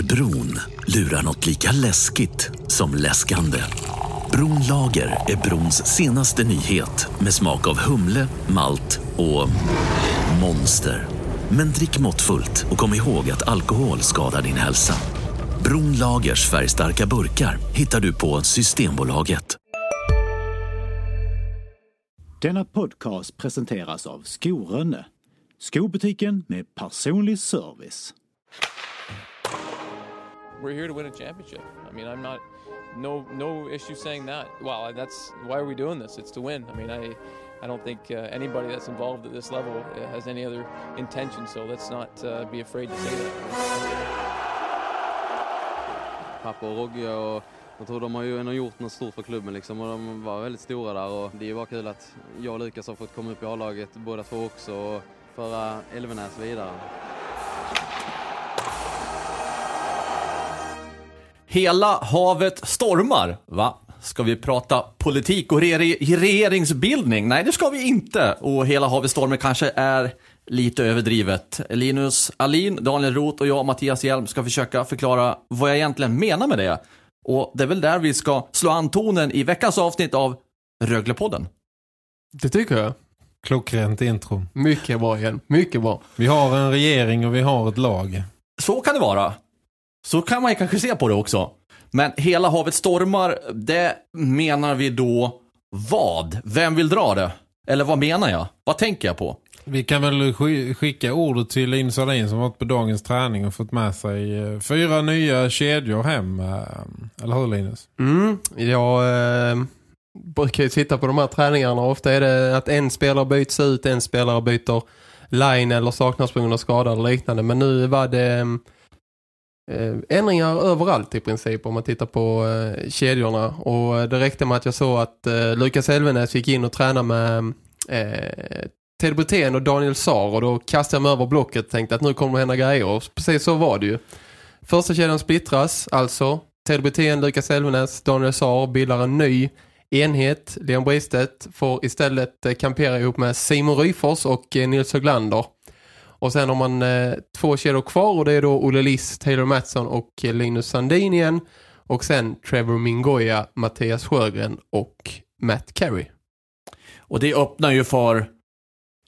Under bron lurar något lika läskigt som läskande. Bronlager är brons senaste nyhet med smak av humle, malt och monster. Men drick måttfullt och kom ihåg att alkohol skadar din hälsa. Bronlagers färgstarka burkar hittar du på Systembolaget. Denna podcast presenteras av Skorönne. Skobutiken med personlig service. We're here to win a championship. I mean, I'm not no no issue saying that. Well, that's why are we doing this? It's to win. I mean, I I don't think uh, anybody that's involved at this level uh, has any other intention. So let's not uh, be afraid to say that. Pappa jag tror de har ju ändå gjort något stort för klubben liksom och de var väldigt stora där och det är ju bara kul att jag och Lukas har fått komma upp i A-laget båda två också och föra Elvenäs vidare. Hela havet stormar, va? Ska vi prata politik och re regeringsbildning? Nej, det ska vi inte. Och hela havet stormar kanske är lite överdrivet. Linus Alin, Daniel Roth och jag, Mattias Hjelm, ska försöka förklara vad jag egentligen menar med det. Och det är väl där vi ska slå an tonen i veckans avsnitt av Röglepodden. Det tycker jag. Klockrent intro. Mycket bra igen. Mycket bra. Vi har en regering och vi har ett lag. Så kan det vara. Så kan man ju kanske se på det också. Men hela havet stormar, det menar vi då vad? Vem vill dra det? Eller vad menar jag? Vad tänker jag på? Vi kan väl skicka ordet till Linus Alin som varit på dagens träning och fått med sig eh, fyra nya kedjor hem. Eh, eller hur Linus? Mm, jag eh, brukar ju sitta på de här träningarna. Ofta är det att en spelare byts ut, en spelare byter line eller saknas på grund av skada eller liknande. Men nu var det eh, Eh, ändringar överallt i princip om man tittar på eh, kedjorna. Och eh, det räckte med att jag såg att eh, Lukas Elvenäs gick in och tränade med eh, Ted Brithén och Daniel Sar och då kastade jag mig över blocket och tänkte att nu kommer det hända grejer. Och precis så var det ju. Första kedjan splittras, alltså Ted Brithén, Lukas Elvenäs, Daniel Sar bildar en ny enhet. Leon Bristedt får istället eh, kampera ihop med Simon Ryfors och eh, Nils Höglander. Och sen har man eh, två kedjor kvar och det är då Olle Liss, Taylor Mattsson och eh, Linus Sandin igen. Och sen Trevor Mingoya, Mattias Sjögren och Matt Carey. Och det öppnar ju för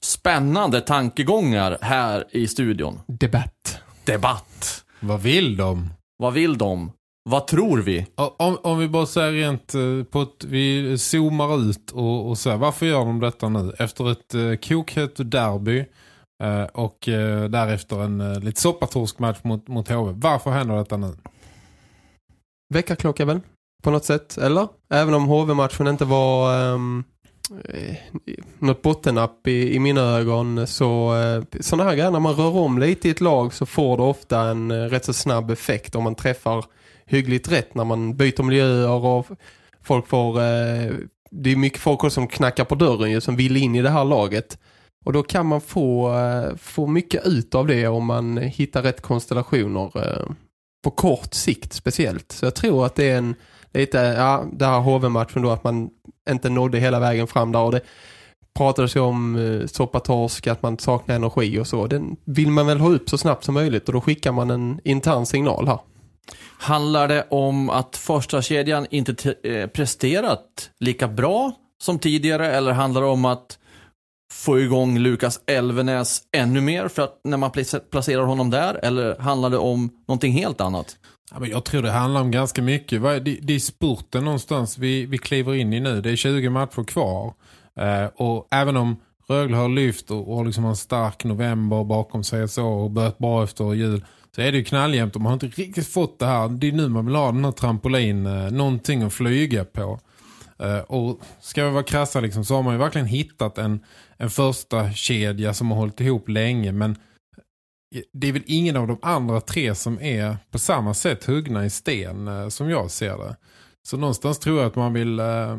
spännande tankegångar här i studion. Debatt. Debatt. Vad vill de? Vad vill de? Vad tror vi? Om, om vi bara säger rent eh, på att vi zoomar ut och, och säger varför gör de detta nu? Efter ett uh, kokhett derby uh, och uh, därefter en uh, lite soppatorsk match mot, mot HV. Varför händer detta nu? Väckarklocka väl? På något sätt, eller? Även om HV-matchen inte var um, något bottennapp i, i mina ögon så uh, sådana här grejer när man rör om lite i ett lag så får det ofta en uh, rätt så snabb effekt om man träffar hyggligt rätt när man byter miljöer och folk får uh, det är mycket folk som knackar på dörren ju, som vill in i det här laget och då kan man få, eh, få mycket ut av det om man hittar rätt konstellationer eh, på kort sikt speciellt. Så jag tror att det är en lite, ja, det här HV-matchen då att man inte nådde hela vägen fram där och det pratades ju om eh, soppatorsk, att man saknar energi och så. Den vill man väl ha upp så snabbt som möjligt och då skickar man en intern signal här. Handlar det om att första kedjan inte eh, presterat lika bra som tidigare eller handlar det om att få igång Lukas Elvenäs ännu mer för att när man placerar honom där eller handlar det om någonting helt annat? Ja, men jag tror det handlar om ganska mycket. Det, är spurten någonstans vi, vi kliver in i nu. Det är 20 matcher kvar. Eh, och även om Rögle har lyft och, och liksom en stark november bakom sig och så och börjat bra efter jul så är det ju knalljämt och man har inte riktigt fått det här. Det är nu man vill ha den här trampolin, eh, någonting att flyga på. Eh, och ska vi vara krassa liksom, så har man ju verkligen hittat en, en första kedja som har hållit ihop länge men det är väl ingen av de andra tre som är på samma sätt huggna i sten eh, som jag ser det. Så någonstans tror jag att man vill eh,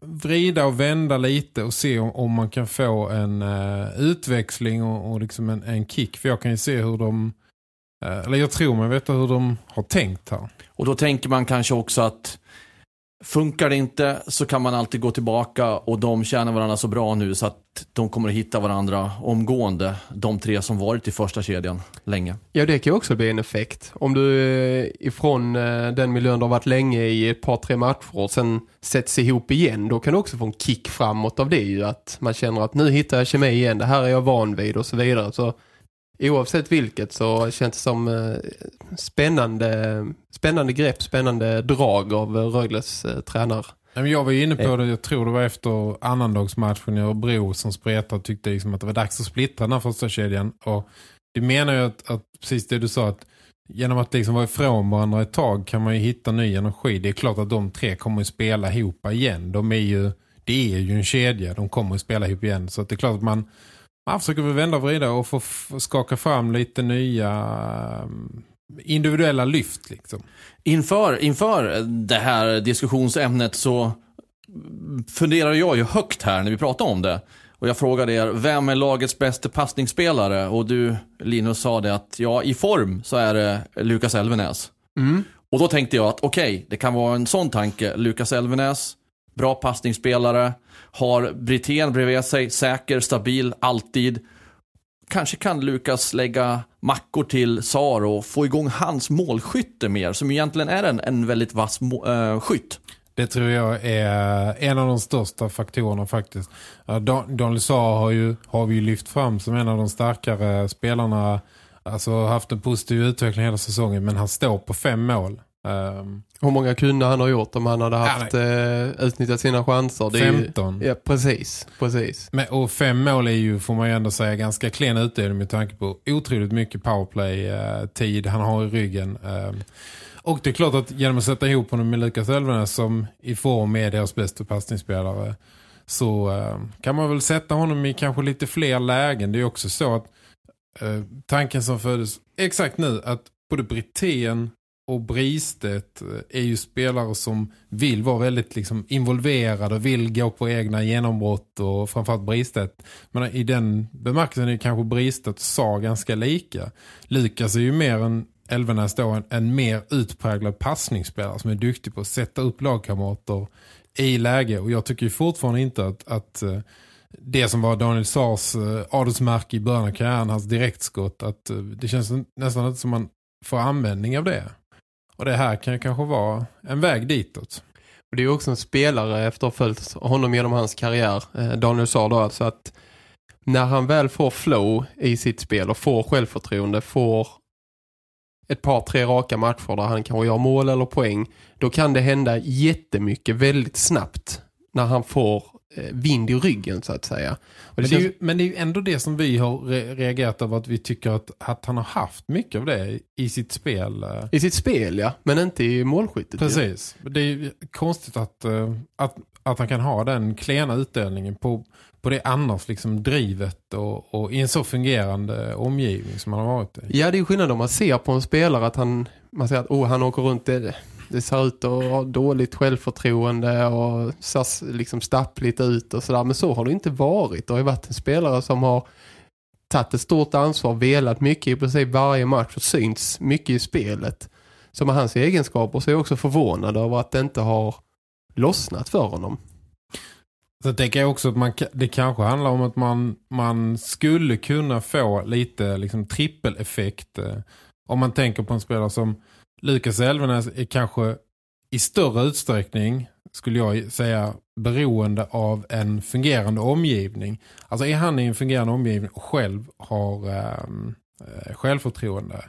vrida och vända lite och se om, om man kan få en eh, utväxling och, och liksom en, en, kick. För jag kan ju se hur de, eh, eller jag tror man vet hur de har tänkt här. Och då tänker man kanske också att Funkar det inte så kan man alltid gå tillbaka och de känner varandra så bra nu så att de kommer att hitta varandra omgående. De tre som varit i första kedjan länge. Ja, det kan ju också bli en effekt. Om du eh, ifrån eh, den miljön du har varit länge i ett par, tre matcher och sen sätts ihop igen, då kan du också få en kick framåt av det ju. Att man känner att nu hittar jag kemi igen, det här är jag van vid och så vidare. Så oavsett vilket så känns det som eh, spännande, spännande grepp, spännande drag av eh, Rögles eh, tränare. Jag var ju inne på det, jag tror det var efter annandagsmatchen i Örebro som spretade och tyckte liksom att det var dags att splittra den här första kedjan. Och det menar ju att, att precis det du sa att genom att liksom vara ifrån varandra ett tag kan man ju hitta ny energi. Det är klart att de tre kommer att spela ihop igen. De är ju, det är ju en kedja, de kommer att spela ihop igen. Så att det är klart att man, man försöker väl vända och vrida och få skaka fram lite nya um, individuella lyft liksom. Inför, inför det här diskussionsämnet så funderar jag ju högt här när vi pratar om det. Och jag frågade er, vem är lagets bästa passningsspelare? Och du, Linus, sa det att ja, i form så är det Lukas Elvenäs. Och då tänkte jag att okej, det kan vara en sån tanke. Lukas Elvenäs, bra passningsspelare, har Brithén bredvid sig, säker, stabil, alltid. Kanske kan Lukas lägga mackor till Sar och få igång hans målskytte mer, som egentligen är en, en väldigt vass må- äh, skytt. Det tror jag är en av de största faktorerna faktiskt. Daniel Saar har, ju, har vi ju lyft fram som en av de starkare spelarna. Alltså haft en positiv utveckling hela säsongen men han står på fem mål. Ehm, Hur många kunde han ha gjort om han hade haft eh, utnyttjat sina chanser? Det är ju- 15. Ja, precis. precis. Men, och fem mål är ju, får man ju ändå säga, ganska klen utdelning med tanke på otroligt mycket powerplay-tid han har i ryggen. Ehm, och det är klart att genom att sätta ihop honom med Lukas Elvenäs som i form är deras bästa passningsspelare så eh, kan man väl sätta honom i kanske lite fler lägen. Det är också så att eh, tanken som föddes exakt nu att både Brithén och Bristet eh, är ju spelare som vill vara väldigt liksom involverade och vill gå på egna genombrott och framförallt Bristet. Men i den bemärkelsen är kanske Bristet och Sa ganska lika. Lukas är ju mer en Elvenäs då en, en mer utpräglad passningsspelare som är duktig på att sätta upp lagkamrater i läge. Och jag tycker ju fortfarande inte att, att eh, det som var Daniel Sars eh, adelsmärke i början av karriären, hans direktskott, att det känns nästan inte som man får användning av det. Och det här kan ju kanske vara en väg ditåt. Och det är också en spelare efter att ha följt honom genom hans karriär. Eh, Daniel sa då alltså att när han väl får flow i sitt spel och får självförtroende, får ett par, tre raka matcher där han kanske gör mål eller poäng, då kan det hända jättemycket väldigt snabbt när han får vind i ryggen så att säga. Det Men det, är känns, ju, men det är ju ändå det som vi har re reagerat över att vi tycker att, att han har haft mycket av det i sitt spel. eh. I sitt spel, ja. Men inte i målskyttet. ju. Precis. Det är ju konstigt att, eh, att, att han kan ha den klena utdelningen på, på det annars liksom drivet och, och i en så fungerande omgivning som han har varit i. Ja, det är skillnad om man ser på en spelare att han, man säger att oh, han åker runt, det, det ser ut att ha dåligt självförtroende och ser liksom stappligt ut och sådär. Men så har det inte varit. Det har ju varit en spelare som har tagit ett stort ansvar, velat mycket i precis varje match och syns mycket i spelet. Så med hans egenskaper så är jag också förvånad över att det inte har lossnat för honom. Så jag tänker också att man, det kanske handlar om att man, man skulle kunna få lite liksom, trippeleffekt. Eh, om man tänker på en spelare som Lukas Elvenäs är kanske i större utsträckning, skulle jag säga, beroende av en fungerande omgivning. Alltså är han i en fungerande omgivning och själv har ehm, eh, självförtroende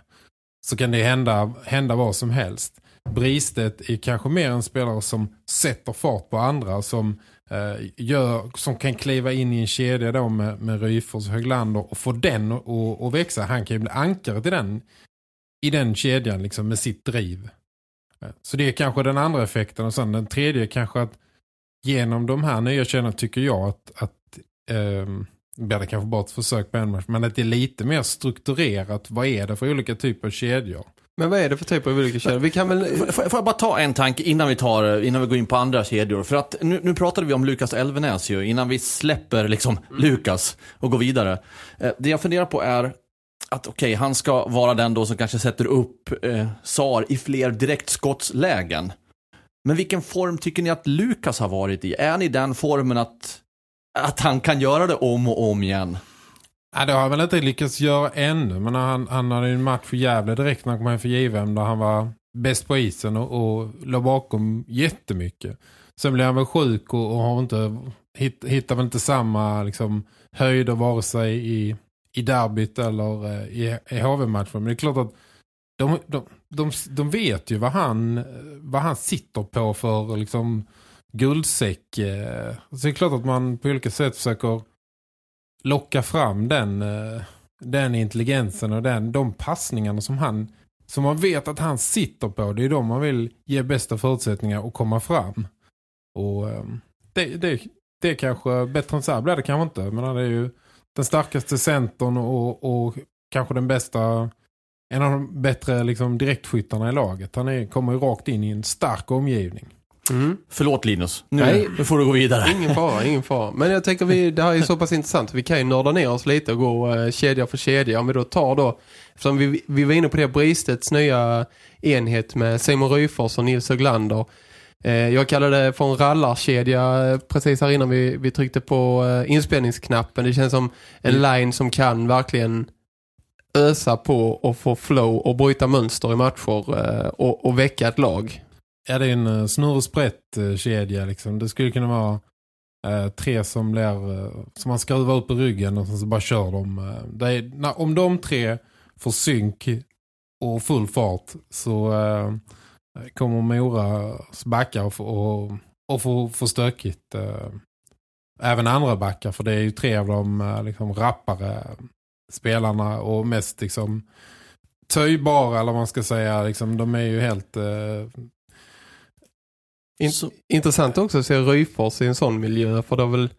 så kan det hända, hända vad som helst. Bristet är kanske mer en spelare som sätter fart på andra, som eh, gör, som kan kliva in i en kedja då med, med Ryfors och Höglander och få den att- växa. Han kan ju bli ankare till den, i den kedjan liksom med sitt driv. Eh, Så det är kanske den andra effekten och sen den tredje är kanske att genom de här nya kedjorna tycker jag att, att det blir det kanske bara ett försök på en match, men att det är lite mer strukturerat. Vad är det för olika typer av kedjor? Men vad är det för typ av olika kedjor? Vi kan väl... Får, jag bara ta en tanke innan vi, tar, innan vi går in på andra kedjor? För att nu, nu pratade vi om Lukas Elvenäs ju, innan vi släpper liksom Lukas och går vidare. Eh, det jag funderar på är att okej, han ska vara den då som kanske sätter upp eh, SAR i fler direktskottslägen. Men vilken form tycker ni att Lukas har varit i? Är ni i den formen att, att han kan göra det om och om igen? Ja, det har han väl inte lyckats göra ännu. Men han, han hade ju en match för Gävle direkt när han kom hem för JVM där han var bäst på isen och, och låg bakom jättemycket. Sen blev han väl sjuk och, och har inte, hitt, hittar väl inte samma liksom, höjder vare sig i, i derbyt eller eh, i, e- i HV-matchen. Men det är klart att de, de, de, de vet ju vad han, eh, vad han sitter på för liksom, guldsäck. Eh. Så det är klart att man på olika sätt försöker locka fram den, den intelligensen och den, de passningarna som han som man vet att han sitter på. Det är de man vill ge bästa förutsättningar att komma fram. Och ehm, det, det, det är kanske bättre än så här blir det kanske inte. Men det är ju den starkaste centern och, och kanske den bästa en av de bättre liksom, direktskyttarna i laget. Han är, kommer ju rakt in i en stark omgivning. Mm. Förlåt Linus, nu, Nej. nu får du gå vidare. Ingen fara, ingen fara. Men jag tänker vi, det här är så pass intressant. Vi kan ju nörda ner oss lite och gå eh, kedja för kedja. Om vi då tar då, eftersom vi, vi var inne på det Bristets nya enhet med Simon Ryfors och Nils Höglander. Eh, jag kallade det för en rallarkedja eh, precis här innan vi, vi tryckte på eh, inspelningsknappen. Det känns som en line som kan verkligen ösa på och få flow och bryta mönster i matcher och, och väcka ett lag. Ja, det är en snurr och sprätt eh, kedja liksom. Det skulle kunna vara eh, tre som blir som man skruvar upp i ryggen och så bara kör de. det är, när, om de tre får synk och full fart så eh, kommer Moras backar och, och, och få, få stökigt. Eh, även andra backar för det är ju tre av de eh, liksom, rappare spelarna och mest liksom töjbara eller vad man ska säga. Liksom, de är ju helt... Eh, In, Så- Intressant också att se Ryfors i en sån miljö för har väl,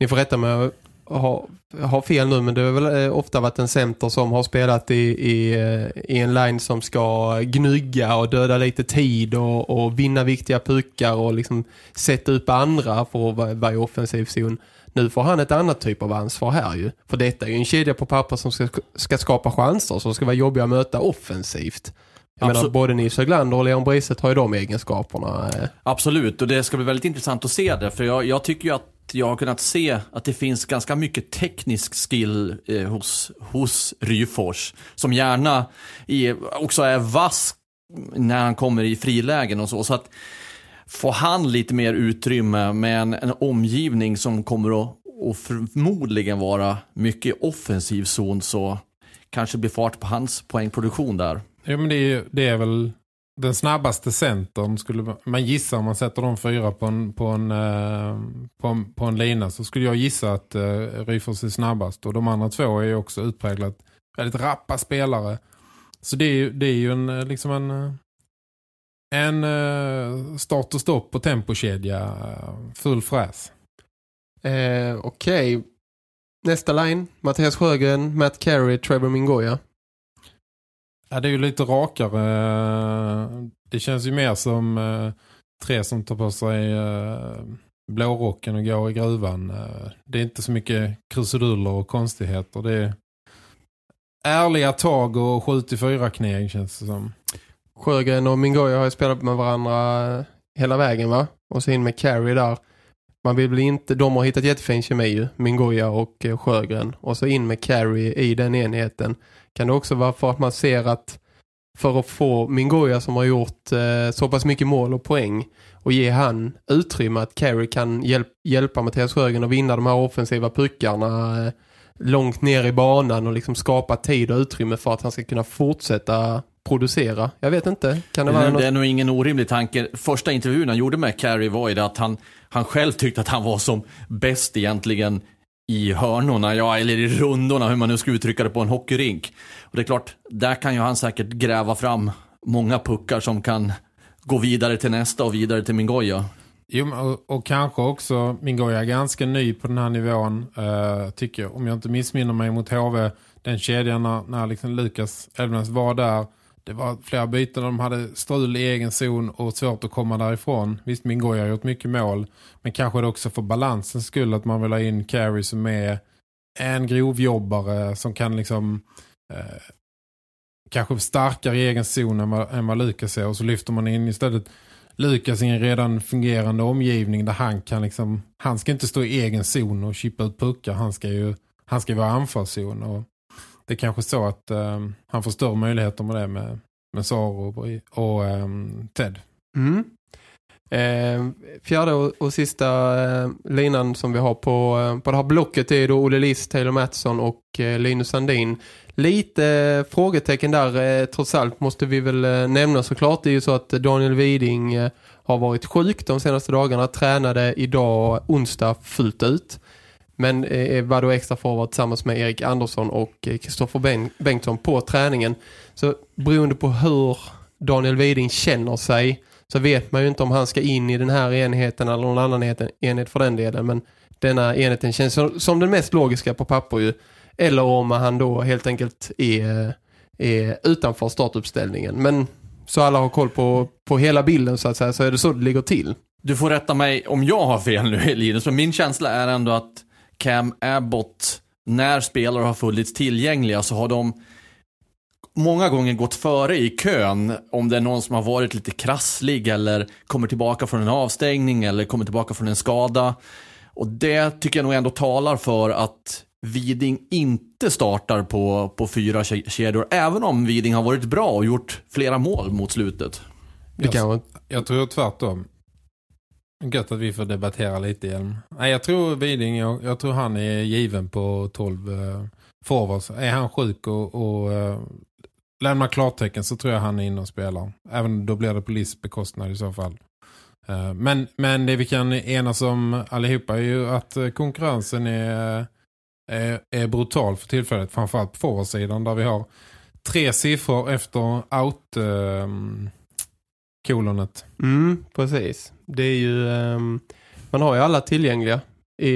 ni får rätta mig ha, jag har, fel nu men det har väl eh, ofta varit en center som har spelat i, i, eh, i en line som ska gnugga och döda lite tid och, och vinna viktiga puckar och liksom sätta upp andra för att vara, vara i offensiv zon. Nu får han ett annat typ av ansvar här ju. För detta är ju en kedja på papper som ska, ska skapa chanser som ska vara jobbiga att möta offensivt. Jag menar, både Nils Höglander och Leon Briset har ju de egenskaperna. Absolut, och det ska bli väldigt intressant att se det. För jag, jag tycker ju att jag har kunnat se att det finns ganska mycket teknisk skill eh, hos, hos Ryfors. Som gärna är, också är vass när han kommer i frilägen och så. Så att får han lite mer utrymme med en, en omgivning som kommer att och förmodligen vara mycket offensiv zon så kanske blir fart på hans poängproduktion där. Ja, men det är, det är väl den snabbaste centern. Skulle man- gissa om man sätter de fyra på en, på en, eh, på en, på en lina så skulle jag gissa att uh, Ryfors är snabbast. Och de andra två är ju också utpräglat väldigt rappa spelare. Så det är, ju- det är ju en, eh, liksom en, en start och stopp på tempokedja. Full fräs. Eh, Okej. Nästa line. Mattias Sjögren, Matt Carey, Trevor Mingoya. Ja, det är ju lite rakare. Det känns ju mer som eh, tre som tar på sig eh, blårocken och går i gruvan. Eh, det är inte så mycket krusiduller och konstigheter. Det är ärliga tag och 74 kneg känns det som. Sjögren och Mingoya har ju spelat med varandra hela vägen va? Och så in med Carey där. Man vill bli inte, de har hittat jättefin kemi ju, Mingoya och Sjögren. Och så in med Carey i den enheten. Kan det också vara för att man ser att för att få Mingoya som har gjort eh, så pass mycket mål och poäng och ge han utrymme att Carey kan hjälp, hjälpa Mattias Sjögren att vinna de här offensiva puckarna eh, långt ner i banan och liksom skapa tid och utrymme för att han ska kunna fortsätta producera. Jag vet inte. Kan det vara Det, något? det är nog ingen orimlig tanke. Första intervjun han gjorde med Carey var ju det att han, han själv tyckte att han var som bäst egentligen i hörnorna, ja eller i rundorna, hur man nu ska uttrycka det på en hockeyrink. Och det är klart, där kan ju han säkert gräva fram många puckar som kan gå vidare till nästa och vidare till Mingoya. Jo, och, och kanske också Mingoya är ganska ny på den här nivån eh, tycker jag. Om jag inte missminner mig mot HV, den kedjan när, när liksom Lukas Elvnäs var där. Det var flera byten de hade strul i egen zon och svårt att komma därifrån. Visst, Mingoya har gjort mycket mål. Men kanske det också för balansens skull att man vill ha in Carey som är en grovjobbare som kan liksom eh, kanske starkare i egen zon än vad, än vad Lukas är. Och så lyfter man in istället Lukas i en redan fungerande omgivning där han kan liksom, han ska inte stå i egen zon och chippa ut puckar. Han ska ju han ska vara anfallszon och det är kanske så att um, han får större möjligheter med det med, med Saro och, och um, Ted. Mm. Eh, fjärde och, och sista eh, linan som vi har på, eh, på det här blocket är då Olle Liss, Taylor Mattsson och eh, Linus Sandin. Lite eh, frågetecken där eh, trots allt måste vi väl eh, nämna såklart. Det är ju så att Daniel Widing eh, har varit sjuk de senaste dagarna. Tränade idag onsdag fullt ut. Men eh, eh var då extra forward tillsammans med Erik Andersson och eh, Kristoffer ben Bengtsson på träningen. Så beroende på hur Daniel Widing känner sig så vet man ju inte om han ska in i den här enheten eller någon annan enhet, enhet för den delen. Men denna enheten känns som, som den mest logiska på papper ju. Eller om han då helt enkelt är, är utanför startuppställningen. Men så alla har koll på, på hela bilden så att säga så är det så det ligger till. Du får rätta mig om jag har fel nu Linus, men min känsla är ändå att Cam Abbott, när spelare har funnits tillgängliga så har de många gånger gått före i kön om det är någon som har varit lite krasslig eller kommer tillbaka från en avstängning eller kommer tillbaka från en skada. Och det tycker jag nog ändå talar för att Viding inte startar på, på fyra kedjor, även om Viding har varit bra och gjort flera mål mot slutet. Jag, jag, jag tror tvärtom. Gött att vi får debattera lite igen. Nej, jag tror Widing, jag, jag, tror han är given på 12 eh, forwards. Är han sjuk och, och eh, lämnar klartecken så tror jag han är inne och spelar. Även då blir det på Liss bekostnad i så fall. Eh, men, men det vi kan enas om allihopa är ju att eh, konkurrensen är, eh, är, är brutal för tillfället. Framförallt på forwardsidan där vi har tre siffror efter out eh, kolonet. Mm, precis. Det är ju, um, man har ju alla tillgängliga i,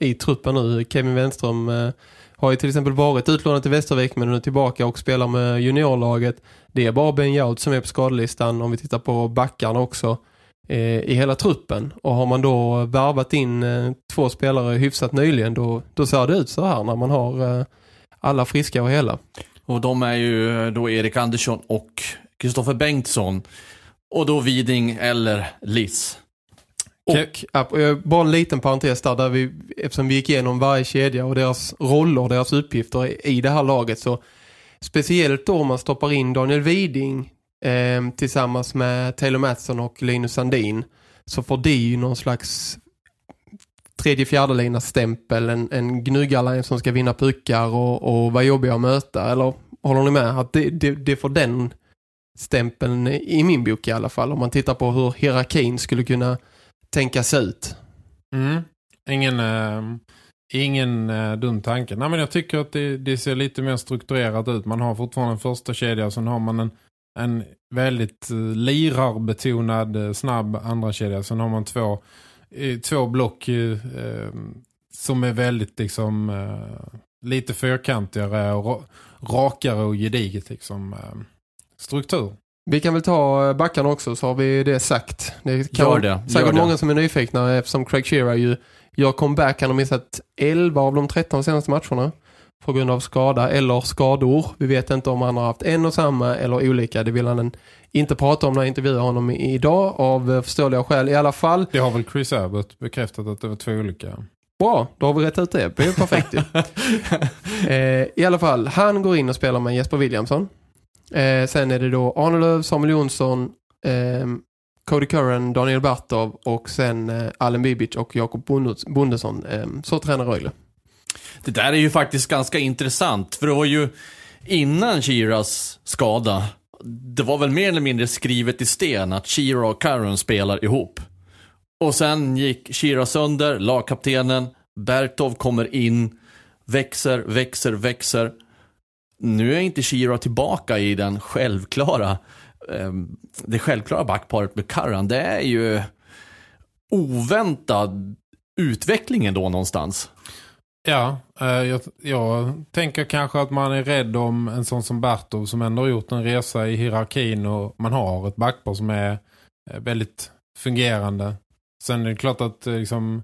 i truppen nu. Kevin Wenström uh, har ju till exempel varit utlånad till Västervik men nu är tillbaka och spelar med juniorlaget. Det är bara Ben Jout som är på skadelistan om vi tittar på backarna också eh, i hela truppen. Och har man då värvat in eh, två spelare hyfsat nyligen då, då ser det ut så här när man har alla friska och hela. Och de är ju då Erik Andersson och Kristoffer Bengtsson. Och då Viding eller Liss. Och bara en liten parentes där, där vi, eftersom vi gick igenom varje kedja och deras roller, deras uppgifter i det här laget så speciellt då om man stoppar in Daniel Widing eh, tillsammans med Taylor Mattsson och Linus Sandin så får det ju någon slags tredje fjärde stämpel, en, en gnuggarline som ska vinna puckar och, och vara jobbiga att möta. Eller håller ni med? Att det, det, det får den stämpeln i min bok i alla fall. Om man tittar på hur hierarkin skulle kunna tänkas ut. Mm. Ingen, äh, ingen äh, dum tanke. Nej, men jag tycker att det, det, ser lite mer strukturerat ut. Man har fortfarande en första kedja och sen har man en, en väldigt äh, lirarbetonad eh, snabb andra kedja. Sen har man två, äh, två block äh, som är väldigt liksom lite fyrkantigare och rakare och gediget liksom ehm struktur. Vi kan väl ta eh, backarna också så har vi det sagt. Det kan gör det. Säkert gör många det. som är nyfikna eftersom Craig Shearer ju gör comeback. Han har missat 11 av de 13 senaste matcherna på grund av skada eller skador. Vi vet inte om han har haft en och samma eller olika. Det vill han inte prata om när jag intervjuar honom idag av eh, förståeliga skäl i alla fall. Det har väl Chris Abbott bekräftat att det var två olika. Bra, då har vi rätt ut det. Det är perfekt. eh, I alla fall, han går in och spelar med Jesper Williamson. Eh, sen är det då Arnelöv, Samuel Jonsson, eh, Cody Curran, Daniel Bartov och sen eh, Allen Bibic och Jakob Bondesson. Eh, så tränar Rögle. Det där är ju faktiskt ganska intressant. För det var ju innan Shiras skada. Det var väl mer eller mindre skrivet i sten att Shira och Curran spelar ihop. Och sen gick Shira sönder, lagkaptenen. Bertov kommer in, växer, växer, växer nu är inte Shira tillbaka i den självklara eh, det självklara backparet med Karran. Det är ju oväntad utveckling ändå någonstans. Ja, eh, jag, jag, tänker kanske att man är rädd om en sån som Bertov som ändå har gjort en resa i hierarkin och man har ett backpar som är eh, väldigt fungerande. Sen är det klart att eh, liksom,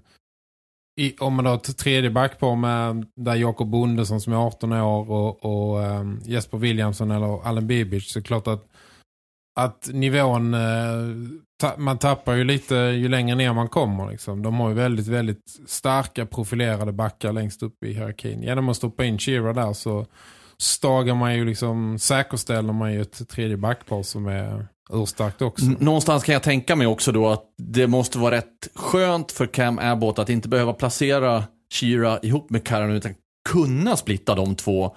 i, om man har ett tredje backpar med där Jakob Bondesson som är 18 år och, och um, Jesper Williamson eller Allen Bibic så är det klart att, att nivån, uh, ta, man tappar ju lite ju längre ner man kommer. Liksom. De har ju väldigt, väldigt starka profilerade backar längst upp i hierarkin. Genom att stoppa in Shira där så stagar man ju liksom, säkerställer man ju ett tredje backpar som är urstarkt också. Någonstans kan jag tänka mig också då att det måste vara rätt skönt för Cam Abbott att inte behöva placera Shira ihop med Karan utan kunna splitta de två.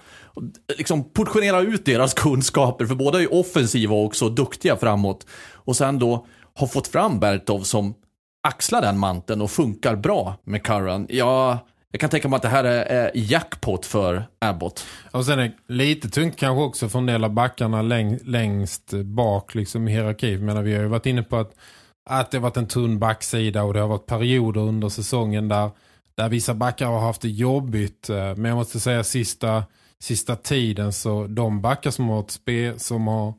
Liksom portionera ut deras kunskaper för båda är ju offensiva och också duktiga framåt. Och sen då ha fått fram Bertov som axlar den manteln och funkar bra med Karan. Ja, jag kan tänka mig att det här är, är jackpot för Abbott. Och sen är det lite tungt kanske också för en del av backarna läng, längst bak liksom i hierarkin. Men vi har ju varit inne på att, att det har varit en tunn backsida och det har varit perioder under säsongen där, där vissa backar har haft det jobbigt. Eh, men jag måste säga sista, sista tiden så de backar som har, spe, som har,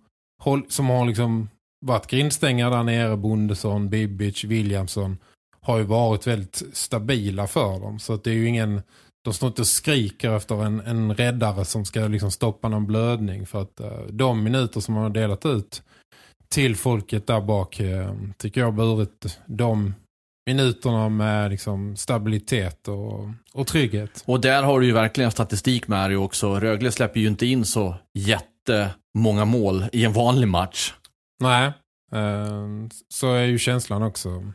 som har liksom varit grindstängare där nere, Bondesson, Bibic, Williamson har ju varit väldigt stabila för dem. Så att det är ju ingen, de står inte och skriker efter en, en räddare som ska liksom stoppa någon blödning. För att eh, de minuter som man har delat ut till folket där bak eh, tycker jag har burit de minuterna med liksom stabilitet och, och trygghet. Och där har du ju verkligen statistik med dig också. Rögle släpper ju inte in så jättemånga mål i en vanlig match. Nej, eh, så är ju känslan också.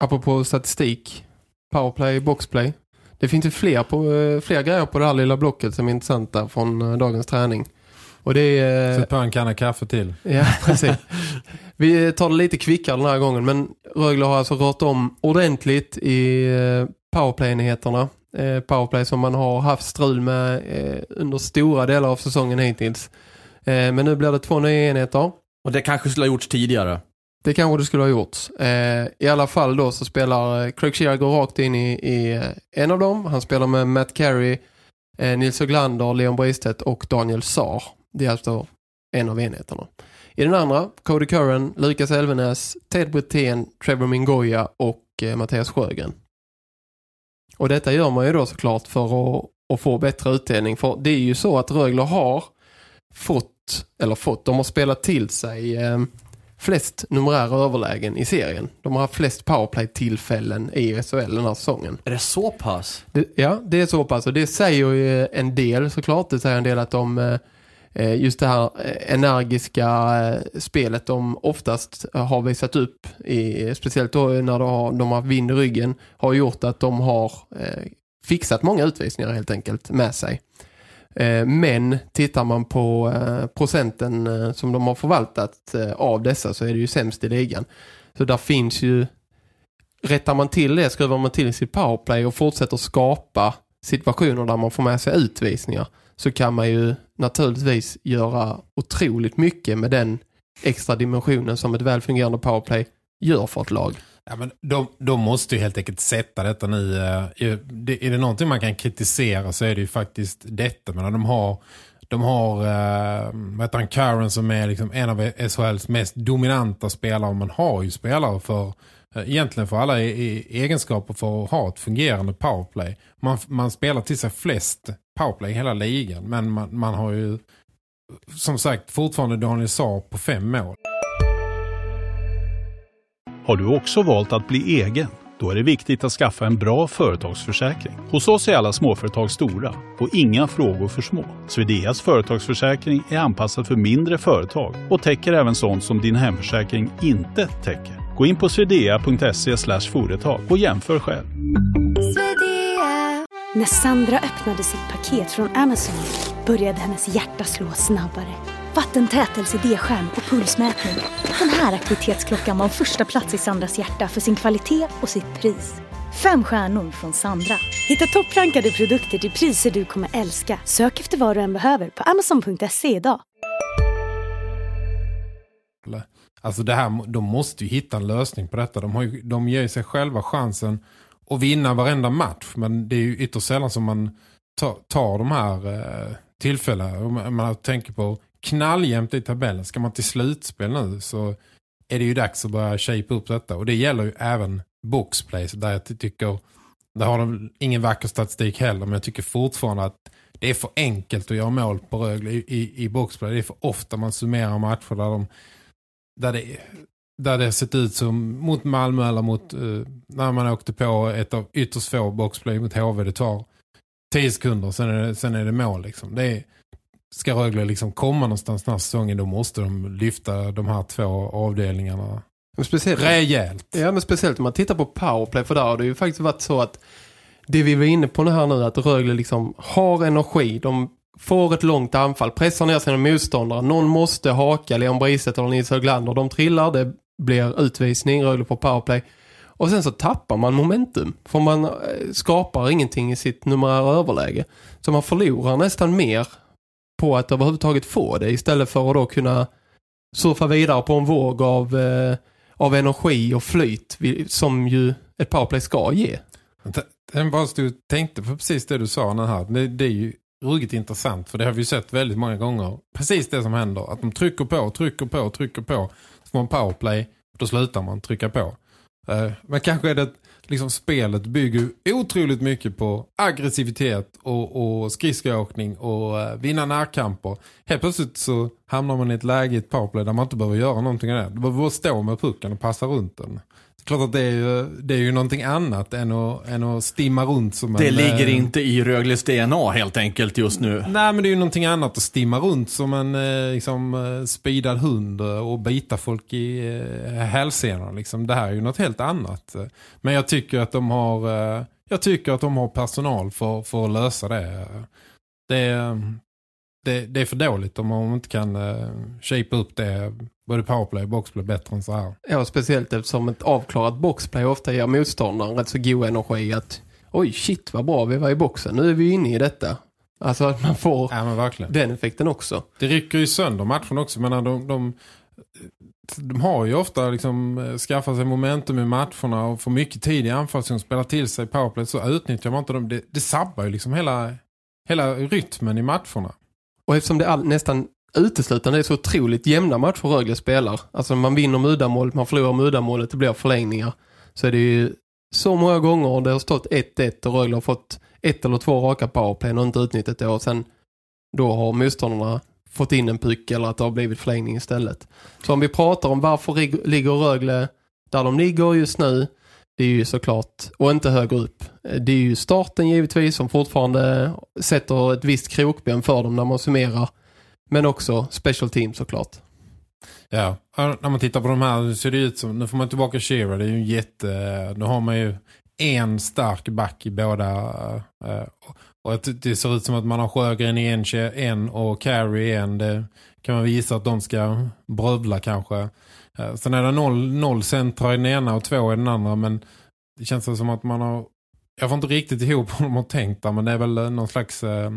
Apropå statistik, powerplay, boxplay. Det finns ju fler, på, eh, fler grejer på det här lilla blocket som är intressanta från eh, dagens träning. Och det är... Sätt på en kanna kaffe till. Ja, precis. Vi tar det lite kvickare den här gången, men Rögle har alltså rört om ordentligt i eh, powerplay-enheterna. Eh, Powerplay som man har haft strul med eh, under stora delar av säsongen hittills. Eh, Men nu blir det två nya enheter. Och det kanske skulle ha gjorts tidigare. Det kanske det skulle ha gjorts. Eh, I alla fall då så spelar eh, Craig Shearer går rakt in i, i eh, en av dem. Han spelar med Matt Carey, eh, Nils Höglander, Leon Bristedt och Daniel Saar. Det är alltså en av enheterna. I den andra, Cody Curran, Lukas Elvenäs, Ted Brithén, Trevor Mingoya och eh, Mattias Sjögren. Och detta gör man ju då såklart för att, att få bättre utdelning. För det är ju så att Rögle har fått, eller fått, de har spelat till sig eh, flest numerära överlägen i serien. De har haft flest powerplay-tillfällen i SHL den här säsongen. Är det så pass? Det, ja, det är så pass. Och det säger ju en del såklart. Det säger en del att de eh, eh, just det här eh, energiska eh, spelet de oftast eh, har visat upp, i, speciellt då när de har, de har vind i ryggen, har gjort att de har eh, fixat många utvisningar helt enkelt med sig. Eh, men tittar man på eh, procenten eh, som de har förvaltat av dessa så är det ju sämst i ligan. Så där finns ju, rättar man till det, skruvar man till sitt powerplay och fortsätter skapa situationer där man får med sig utvisningar så kan man ju naturligtvis göra otroligt mycket med den extra dimensionen som ett välfungerande powerplay gör för ett lag. Ja, men de, de måste ju helt enkelt sätta detta nu. Eh, är det någonting man kan kritisera så är det ju faktiskt detta. Men de har, de har eh, han, Karen som är liksom en av SHLs mest dominanta spelare. Man har ju spelare för eh, egentligen för alla e-, e-, egenskaper för att ha ett fungerande powerplay. Man, man spelar till sig flest powerplay i hela ligan. Men man, man har ju som sagt fortfarande Daniel Saar på fem mål. Har du också valt att bli egen? Då är det viktigt att skaffa en bra företagsförsäkring. Hos oss är alla småföretag stora och inga frågor för små. Swedeas företagsförsäkring är anpassad för mindre företag och täcker även sånt som din hemförsäkring inte täcker. Gå in på swedea.se företag och jämför själv. När Sandra öppnade sitt paket från Amazon började hennes hjärta slå snabbare. Vattentät LCD-skärm och pulsmätning. Den här aktivitetsklockan var första plats i Sandras hjärta för sin kvalitet och sitt pris. Fem stjärnor från Sandra. Hitta topprankade produkter till priser du kommer älska. Sök efter vad du än behöver på amazon.se idag. Alltså det här, de måste ju hitta en lösning på detta. De, har ju, de ger sig själva chansen att vinna varenda match. Men det är ju ytterst sällan som man tar, tar de här eh, tillfällena. Om man- man tänker på knalljämt i tabellen. Ska man till slutspel nu så är det ju dags att börja shape upp detta. Och det gäller ju även boxplays där jag tycker, där har de ingen vacker statistik heller. Men jag tycker fortfarande att det är för enkelt att göra mål på Rögle i, i, i boxplay. Det är för ofta man summerar matcher där de där det, där det har sett ut som mot Malmö eller mot eh, när man åkte på ett av ytterst få boxplay mot HV. Det tar 10 sekunder, sen är det, sen är det mål. Liksom. Det är, ska Rögle liksom komma någonstans den här säsongen då måste de lyfta de här två avdelningarna Men speciellt, rejält. Ja, men speciellt om man tittar på powerplay för där har det ju faktiskt varit så att det vi var inne på nu här nu att Rögle liksom har energi. De får ett långt anfall, pressar ner sina motståndare. Någon måste haka Leon Briset eller Nils Höglander. De trillar, det blir utvisning, Rögle på powerplay. Och sen så tappar man momentum. För man eh, skapar ingenting i sitt numerära överläge. Så man förlorar nästan mer på att överhuvudtaget få det istället för att då kunna surfa vidare på en våg av, eh, av energi och flyt som ju ett powerplay ska ge. Jag bara stod och tänkte på precis det du sa den här. Det, det är ju ruggigt intressant för det har vi sett väldigt många gånger. Precis det som händer. Att de trycker på, trycker på, trycker på. Så får man powerplay, då slutar man trycka på. Eh, Men kanske är det liksom spelet bygger otroligt mycket på aggressivitet och, och skridskoåkning och eh, vinna närkamper. Helt plötsligt så hamnar man i ett läge i ett powerplay där man inte behöver göra någonting av det. Du behöver bara stå med pucken och passa runt den. Klart att det är ju, det är ju någonting annat än att, än att stimma runt som Det en... ligger eh, inte i Rögles DNA helt enkelt just nu. Nej men det är ju någonting annat att stimma runt som en eh, liksom, eh, speedad hund eh, och bita folk i eh, hälsenorna. Liksom. Det här är ju något helt annat. Eh, Men jag tycker att de har, eh, jag tycker att de har personal för, för att lösa det. Det är, det, det är för dåligt om man inte kan uh, shape upp det både powerplay och boxplay bättre än så här. Ja, speciellt eftersom ett avklarat boxplay ofta ger motståndaren rätt så god energi att oj shit vad bra vi var i boxen, nu är vi inne i detta. Alltså att man får Ja den effekten också. Det rycker ju sönder matchen också. Men de, de, de har ju ofta liksom eh, skaffat sig momentum i matcherna och får mycket tid i anfallszon, spelar till sig powerplay så utnyttjar man inte dem. Det, det sabbar ju liksom hela, hela rytmen i matcherna. Och eftersom det all, nästan uteslutande är så otroligt jämna matcher Rögle spelar. Alltså man vinner med uddamålet, man förlorar med uddamålet, det blir förlängningar. Så är det ju så många gånger det har stått 1-1 och Rögle har fått ett eller två raka powerplay och inte utnyttjat det. Och sen då har motståndarna fått in en pyck eller att det har blivit förlängning istället. Så om vi pratar om varför ligger Rögle där de ligger just nu, det är ju såklart, och inte högre upp. Det är ju starten givetvis som fortfarande sätter ett visst krokben för dem när man summerar. Men också special team såklart. Ja, när man tittar på de här så ser det ut som, nu får man tillbaka Shearer, det är ju en jätte, nu har man ju en stark back i båda eh, och det ser ut som att man har Sjögren i en, en och Carey i en, det kan man visa att de ska brövla kanske. Eh, sen är det noll, noll centra i den ena och två i den andra men det känns som att man har, jag får inte riktigt ihop hur de har tänkt där men det är väl någon slags, eh,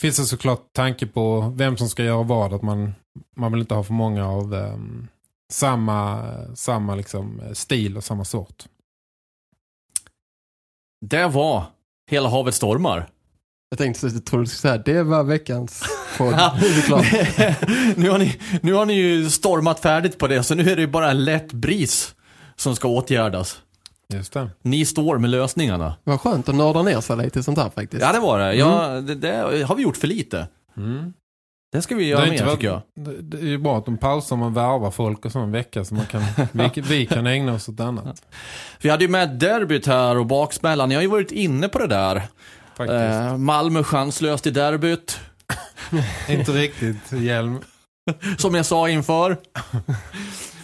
finns det såklart tanke på vem som ska göra vad, att man man vill inte ha för många av um, samma, samma liksom, stil och samma sort. Det var Hela havet stormar. Jag tänkte tror du skulle säga det var veckans podd. Nu, har ni, nu har ni ju stormat färdigt på det, så nu är det ju bara en lätt bris som ska åtgärdas. Just det. Ni står med lösningarna. Vad skönt att nörda ner sig lite sånt här faktiskt. Ja, det var det. Ja, det, det har vi gjort för lite. Mm. Det ska vi göra mer, tycker jag. Det, är ju bra att de pausar och man värvar folk och så en vecka så man kan, vi, vi kan ägna oss åt annat. Vi hade ju med derbyt här och baksmällan. Ni har ju varit inne på det där. Faktiskt. Eh, Malmö chanslöst i derbyt. Inte riktigt hjälm. Som jag sa inför.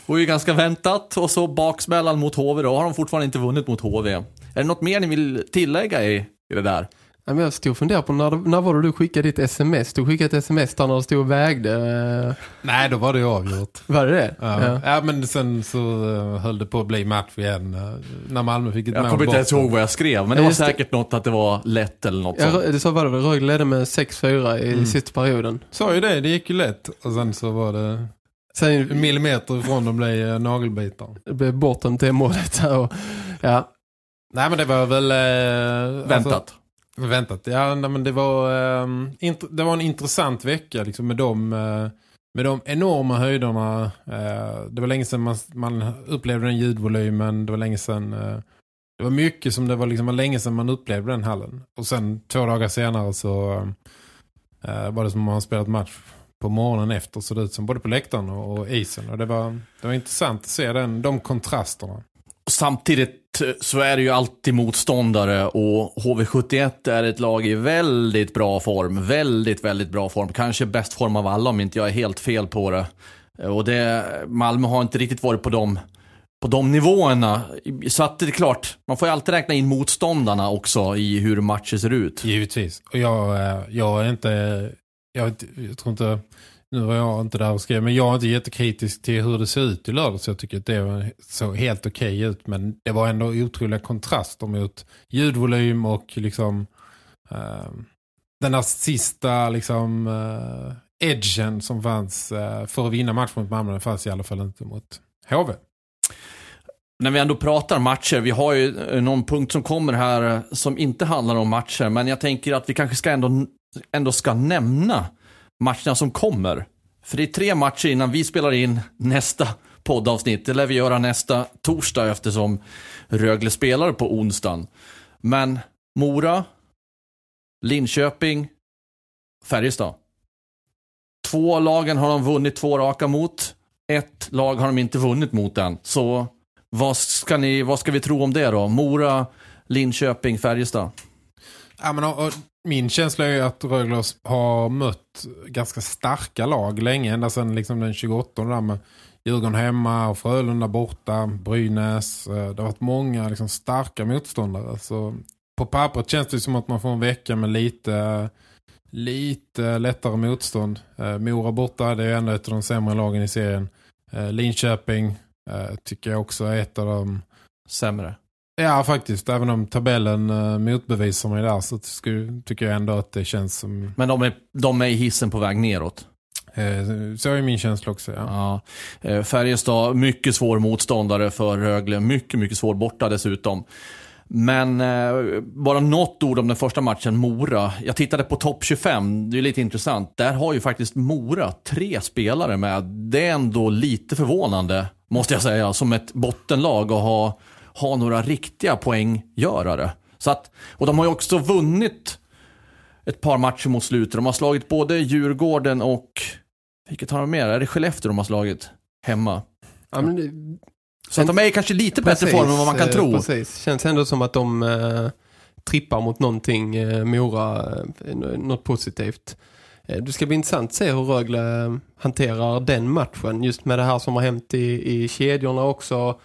Och ju ganska väntat. Och så baksmällan mot HV då. Har de fortfarande inte vunnit mot HV. Är det något mer ni vill tillägga i, i det där? Ja, men jag stod och funderade på när, när var det du skickade ditt sms? Du skickade ett sms där när du stod och vägde. eh, Nej, då var det ju avgjort. Var det det? Ja. Ja. men sen så uh, höll det på att bli match igen. eh, när Malmö fick ett Jag kommer inte ens ihåg vad jag skrev. Men det Ja, var just det. säkert något att det var lätt eller något Ja, sånt. det så var det väl. Rögle ledde med 6-4 i Mm. sista perioden. Sa ju det, det gick ju lätt. Och sen så var det Sen en millimeter ifrån att bli uh, nagelbitar. det blev bortom det målet. här Och, ja. Nej men det var väl... eh, Väntat. Alltså, väntat. Ja, nej, men det var, eh, det var en intressant vecka liksom, med de, eh, med de enorma höjderna. Eh, det var länge sedan man, man upplevde den ljudvolymen. Det var länge sedan... Eh, det var mycket som det var liksom länge sedan man upplevde den hallen. Och sen två dagar senare så eh, var det som om man spelat match på morgonen efter såg det ut som både på läktaren och, isen. Och det var, det var intressant att se den, de kontrasterna. Samtidigt eh, så är det ju alltid motståndare och HV71 är ett lag i väldigt bra form. Väldigt, väldigt bra form. Kanske bäst form av alla om inte jag är helt fel på det. Och det, Malmö har inte riktigt varit på de, på de nivåerna. Så att det är klart, man får ju alltid räkna in motståndarna också i hur matcher ser ut. Givetvis. Och jag, eh, jag är inte, jag, jag tror inte, nu var jag inte där och skrev, men jag är inte jättekritisk till hur det ser ut i lördags. jag tycker att det såg helt okej ut. Men det var ändå otroliga kontraster mot ljudvolym och liksom eh, den där sista liksom eh, edgen som fanns eh, för att vinna matchen mot Malmö, den fanns i alla fall inte mot HV. När vi ändå pratar matcher, vi har ju eh, någon punkt som kommer här eh, som inte handlar om matcher, men jag tänker att vi kanske ska ändå, ändå ska nämna matcherna som kommer. För det är tre matcher innan vi spelar in nästa poddavsnitt. Det lär vi göra nästa torsdag eftersom Rögle spelar på onsdagen. Men Mora, Linköping, Färjestad. Två lagen har de vunnit två raka mot. Ett lag har de inte vunnit mot än. Så vad ska, ni, vad ska vi tro om det då? Mora, Linköping, Färjestad. Ja, men, och, och, min känsla är att Rögle har mött ganska starka lag länge. Ända sedan liksom den 28 där med Djurgården hemma och Frölunda borta, Brynäs. Eh, det har varit många liksom, starka motståndare. Så på pappret känns det som att man får en vecka med lite, lite lättare motstånd. Eh, Mora borta, det är ändå ett av de sämre lagen i serien. Eh, Linköping tycker jag också är ett av de sämre. Ja, faktiskt. Även om tabellen uh, motbevisar mig där så tycker jag ändå att det känns som... Men de är, de är i hissen på väg neråt. Eh, så är min känsla också, ja. ja. Eh, Färjestad, mycket svår motståndare för Rögle. Mycket, mycket svår borta dessutom. Men eh, bara något ord om den första matchen, Mora. Jag tittade på topp 25, det är lite intressant. Där har ju faktiskt Mora tre spelare med. Det är ändå lite förvånande, måste jag säga, som ett bottenlag att ha ha några riktiga poänggörare. Så att, och de har ju också vunnit ett par matcher mot slutet. De har slagit både Djurgården och, vilket har de mer? Är det Skellefteå de har slagit hemma? Ja, men det, så att de är kanske lite bättre form än vad man kan tro. Eh, precis, känns ändå som att de eh, trippar mot någonting, eh, Mora, eh, något positivt. Eh, det ska bli intressant att se hur Rögle hanterar den matchen, just med det här som har hänt i, i kedjorna också-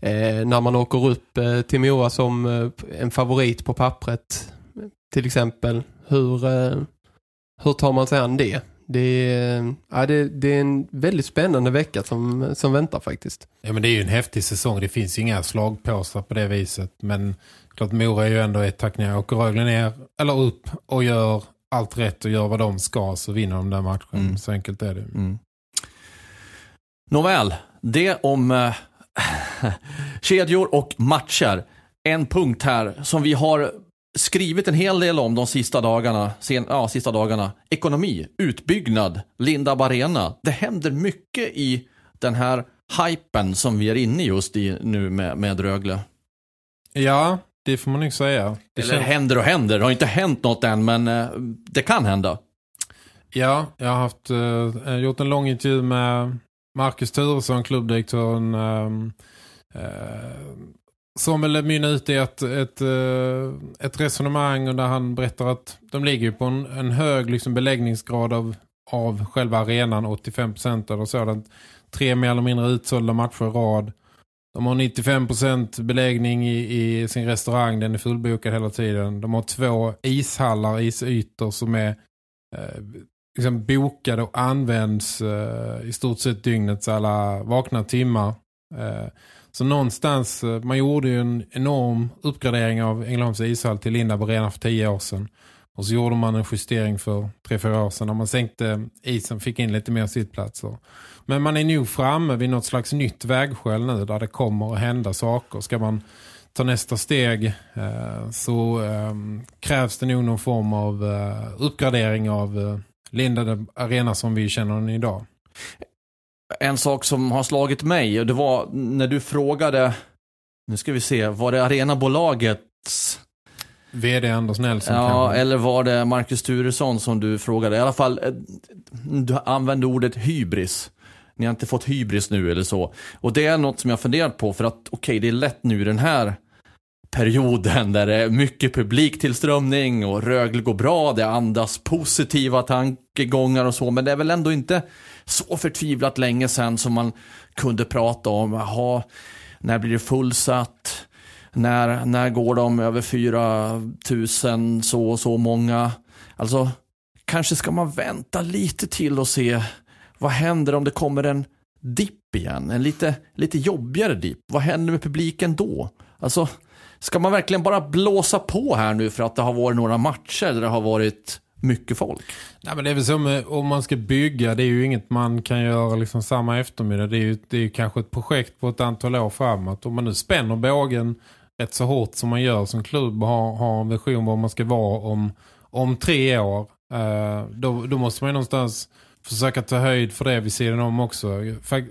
när man åker upp eh, till Mora som eh, en favorit på pappret till exempel. Hur, eh, hur tar man sig an det? Det är, ja, det, det, är en väldigt spännande vecka som, som väntar faktiskt. Ja men det är ju en häftig säsong. Det finns inga slagpåsar på det viset. Men klart Mora är ju ändå ett tack när jag åker Rögle ner eller upp och gör allt rätt och gör vad de ska så vinner de den matchen. Mm. Så enkelt är det. Mm. Nåväl, det om eh, kedjor och matcher. En punkt här som vi har skrivit en hel del om de sista dagarna. Sen, ja, sista dagarna. Ekonomi, utbyggnad, Lindab Arena. Det händer mycket i den här hypen som vi är inne just i nu med, med Rögle. Ja, det får man nog säga. Det Eller känns... händer och händer. Det har inte hänt något än, men eh, det kan hända. Ja, jag har haft, eh, gjort en lång intervju med Marcus Turesson, klubbdirektören, um, uh, som väl mynnar ut i ett, ett, uh, ett resonemang där han berättar att de ligger på en, en hög liksom, beläggningsgrad av, av själva arenan, 85% eller sådant. Tre mer eller mindre utsålda matcher i rad. De har 95% beläggning i, i, sin restaurang, den är fullbokad hela tiden. De har två ishallar, isytor som är eh, liksom bokade och används eh, i stort sett dygnets alla vakna timmar. Eh, så någonstans, eh, man gjorde ju en enorm uppgradering av Ängelholms ishall till Linda Arena för tio år sedan. Och så gjorde man en justering för tre, fyra år sedan när man sänkte isen fick in lite mer sittplatser. Men man är nu framme vid något slags nytt vägskäl nu där det kommer att hända saker. Ska man ta nästa steg eh, så eh, krävs det nog någon form av eh, uppgradering av eh, lindade arena som vi känner den idag. En sak som har slagit mig, och det var när du frågade, nu ska vi se, var det arenabolagets VD Anders Nelson Ja, kanske. eller var det Marcus Turesson som du frågade? I alla fall, eh, du använde ordet hybris. Ni har inte fått hybris nu eller så. Och det är något som jag funderat på för att okej, det är lätt nu den här perioden där det är mycket publiktillströmning och Rögle går bra, det andas positiva tankegångar och så, men det är väl ändå inte så förtvivlat länge sedan som man kunde prata om, jaha, när blir det fullsatt? När, när går de över 4 000 så och så många? Alltså, kanske ska man vänta lite till och se vad händer om det kommer en dipp igen? En lite, lite jobbigare dipp. Vad händer med publiken då? Alltså, ska man verkligen bara blåsa på här nu för att det har varit några matcher där det har varit mycket folk? Nej, men det är väl som eh, om man ska bygga, det är ju inget man kan göra liksom samma eftermiddag. Det är ju det är ju kanske ett projekt på ett antal år framåt. Om man nu spänner bågen rätt så hårt som man gör som klubb och har, har en vision var man ska vara om, om tre år. Eh, då, då måste man ju någonstans försöka ta höjd för det vid sidan om också. Fakt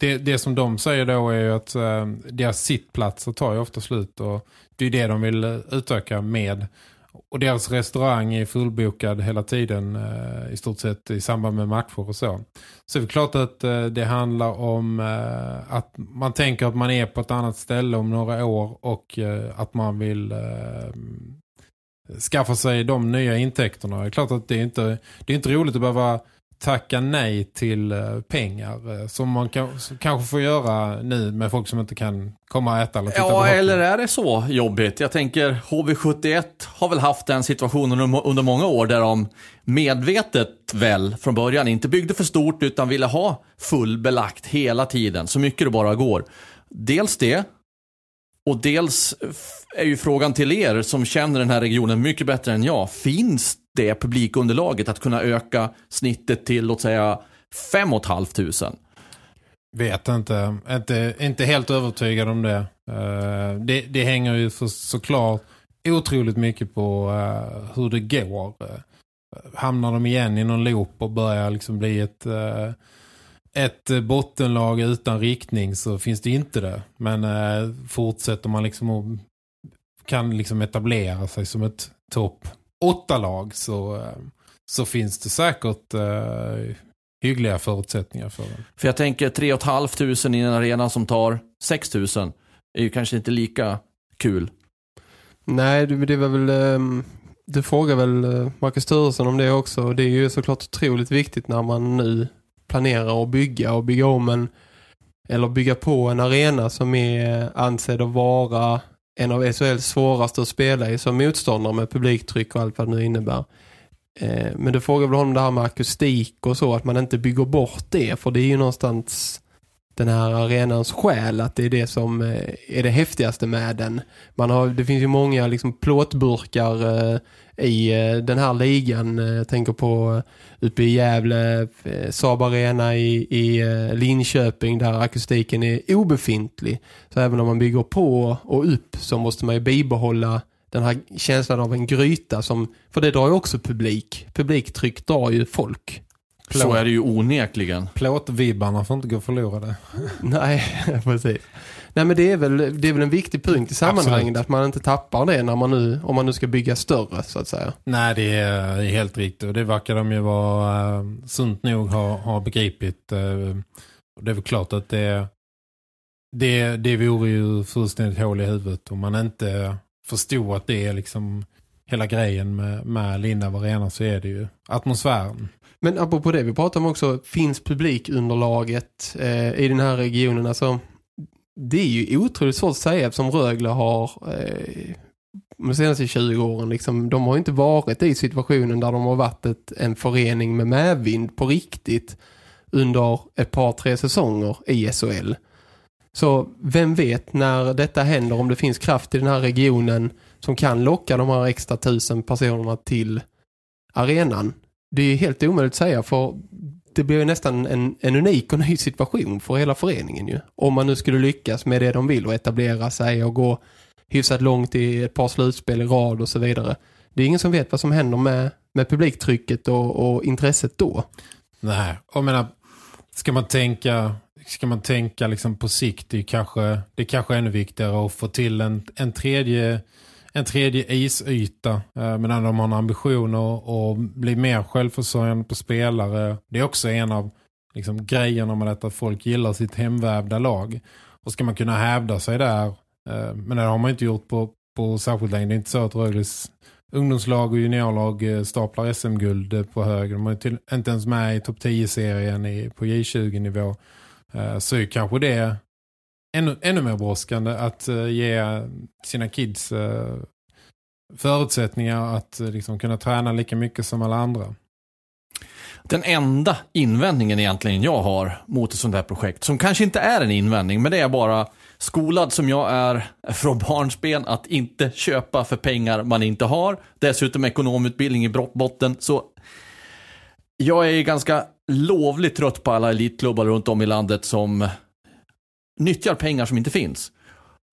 det, det som de säger då är ju att eh, deras sittplatser tar ju ofta slut och det är det de vill eh, utöka med. Och deras restaurang är fullbokad hela tiden eh, i stort sett i samband med matcher och så. Så det är klart att eh, det handlar om eh, att man tänker att man är på ett annat ställe om några år och eh, att man vill eh, skaffa sig de nya intäkterna. Det är klart att det är inte, det är inte roligt att behöva tacka nej till eh, pengar eh, som man kan, som kanske får göra nu med folk som inte kan komma och äta eller titta på Ja, hockey. eller är det så jobbigt? Jag tänker HV71 har väl haft den situationen under- många år där de medvetet väl från början inte byggde för stort utan ville ha fullbelagt hela tiden, så mycket det bara går. Dels det, och dels f- är ju frågan till er som känner den här regionen mycket bättre än jag. Finns det publikunderlaget att kunna öka snittet till, låt säga, 5 500? Vet inte. inte. Inte helt övertygad om det. Eh, det, det hänger ju för, såklart otroligt mycket på eh, hur det går. Eh, hamnar de igen i någon loop och börjar liksom bli ett, ett bottenlag utan riktning så finns det inte det. Men fortsätter man liksom och kan liksom etablera sig som ett topp åtta lag så, eh, så finns det säkert eh, hyggliga förutsättningar för dem. För jag tänker 3 500 i en arena som tar 6 000 är ju kanske inte lika kul. Nej, det, det var väl... ehm, Du frågar väl eh, Marcus Turesson om det också. Det är ju såklart otroligt viktigt när man nu planerar att bygga och bygga om en eller bygga på en arena som är ansedd att vara en av SHLs svåraste att spela i som motståndare med publiktryck och allt vad det nu innebär. Eh, Men du frågar väl honom det här med akustik och så, att man inte bygger bort det, för det är ju någonstans den här arenans själ, att det är det som eh, är det häftigaste med den. Man har, det finns ju många liksom plåtburkar eh, i eh, den här ligan. Jag tänker på uppe i Gävle, Saab Arena i, i Linköping där akustiken är obefintlig. Så även om man bygger på och upp så måste man ju bibehålla den här känslan av en gryta som, för det drar ju också publik. Publiktryck drar ju folk. Så är det ju onekligen. Plåtvibbarna får inte gå förlorade. Nej, precis. Nej men det är väl, det är väl en viktig punkt i sammanhanget att man inte tappar det när man nu, om man nu ska bygga större så att säga. Nej, det är helt riktigt. Och det verkar de ju vara uh, sunt nog ha, ha begripit. och det är väl klart att det, det, det vore ju fullständigt hål i huvudet om man inte förstod att det är liksom hela grejen med, med Linda Arena så är det ju atmosfären. Men apropå det vi pratar om också, finns publikunderlaget eh, i den här regionen? Alltså, det är ju otroligt svårt att säga som Rögle har eh, de senaste 20 åren. Liksom, de har inte varit i situationen där de har varit ett, en förening med medvind på riktigt under ett par, tre säsonger i SHL. Så vem vet när detta händer om det finns kraft i den här regionen som kan locka de här extra tusen personerna till arenan. Det är helt omöjligt att säga för det blir ju nästan en, en unik och ny situation för hela föreningen ju. Om man nu skulle lyckas med det de vill och etablera sig och gå hyfsat långt i ett par slutspel i rad och så vidare. Det är ingen som vet vad som händer med, med publiktrycket och, och intresset då. Nej, jag menar, ska man tänka, ska man tänka liksom på sikt, det är kanske, det är kanske ännu viktigare att få till en, en tredje en tredje isyta. Eh, men medan de har en ambition att, att bli mer självförsörjande på spelare. Det är också en av liksom, grejerna med detta att folk gillar sitt hemvävda lag. Och ska man kunna hävda sig där, eh, men det har man inte gjort på, på särskilt länge. Det är inte så att Rögles ungdomslag och juniorlag eh, staplar SM-guld på hög. De är till, inte ens med i topp 10-serien på J20-nivå. Så är kanske det ännu, ännu mer brådskande att eh, ge sina kids eh, förutsättningar att eh, liksom kunna träna lika mycket som alla andra. Den enda invändningen egentligen jag har mot ett sånt här projekt, som kanske inte är en invändning, men det är bara skolad som jag är från barnsben att inte köpa för pengar man inte har. Dessutom ekonomutbildning i botten. Så jag är ganska lovligt trött på alla elitklubbar runt om i landet som nyttjar pengar som inte finns.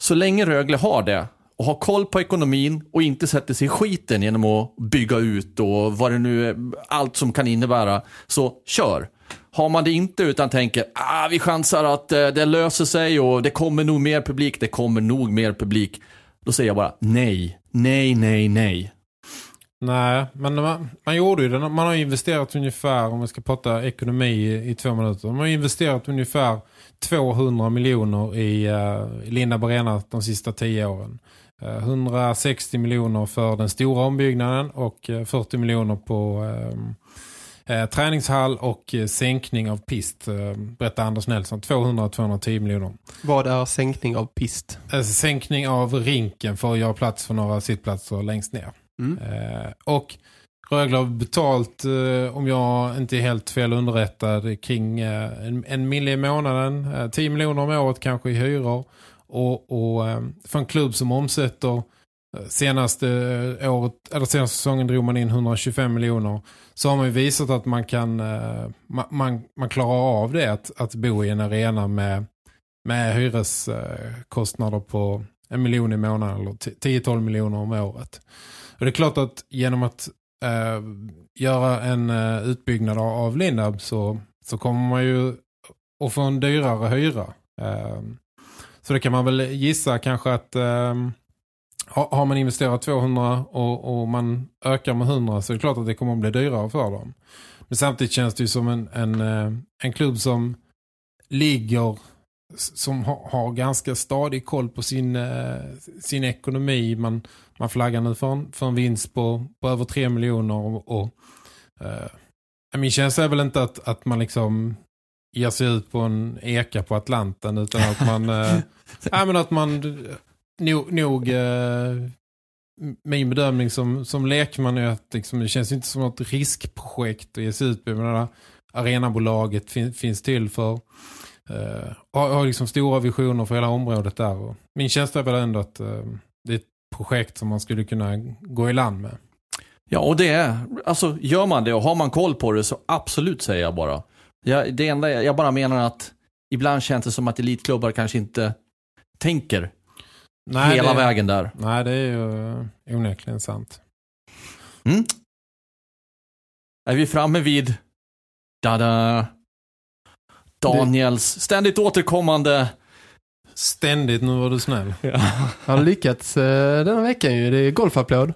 Så länge Rögle har det och har koll på ekonomin och inte sätter sig i skiten genom att bygga ut och vad det nu är, allt som kan innebära, så kör. Har man det inte utan tänker ah, vi chansar att eh, det löser sig och det kommer nog mer publik, det kommer nog mer publik. Då säger jag bara nej, nej, nej, nej. Nej, men man, man gjorde ju det. Man har investerat ungefär, om vi ska prata ekonomi i, i två minuter. Man har investerat ungefär 200 miljoner i uh, Linda Arena de sista tio åren. Uh, eh, 160 miljoner för den stora ombyggnaden och uh, 40 miljoner på Eh, träningshall och eh, sänkning av pist, eh, berättar Anders Nelson. 200-210 miljoner. Vad är sänkning av pist? Eh, sänkning av rinken för att göra plats för några sittplatser längst ner. Mm. Eh, och Rögle har betalt, eh, om jag inte är helt fel underrättad, kring eh, en, en mille i månaden. Eh, 10 miljoner om året kanske i hyror. Och, och eh, för en klubb som omsätter senaste året, eller senaste säsongen drog man in 125 miljoner så har man ju visat att man kan man, man klarar av det att, att bo i en arena med, med hyreskostnader på en miljon i månaden eller 10-12 miljoner om året. Och det är klart att genom att eh, göra en eh, utbyggnad av Lindab så, så kommer man ju att få en dyrare hyra. Ehm, så det kan man väl gissa kanske att ehm, har man investerat 200 och, och, man ökar med 100 så är det klart att det kommer att bli dyrare för dem. Men samtidigt känns det ju som en, en, eh, en klubb som ligger som har, har ganska stadig koll på sin, eh, sin ekonomi. Man, man flaggar nu för en, för en vinst på, på över 3 miljoner och, och eh, min känsla är väl inte att, att man liksom ger sig ut på en eka på Atlanten utan att man, eh, ja, men att man nog, nog eh, min bedömning som, som lekman är att liksom, det känns inte som något riskprojekt att ge sig ut med. Arenabolaget fin, finns till för eh, har, har liksom stora visioner för hela området där. Och min känsla är väl ändå att eh, det är ett projekt som man skulle kunna gå i land med. Ja, och det är, alltså gör man det och har man koll på det så absolut säger jag bara. Jag, det enda, jag bara menar att ibland känns det som att elitklubbar kanske inte tänker Nej, hela det, vägen där. Nej, det är ju uh, onekligen sant. Mm. Är vi framme vid Dada Daniels ständigt återkommande Ständigt, nu var du snäll. Ja. Han har lyckats uh, denna veckan ju. Det är golfapplåd.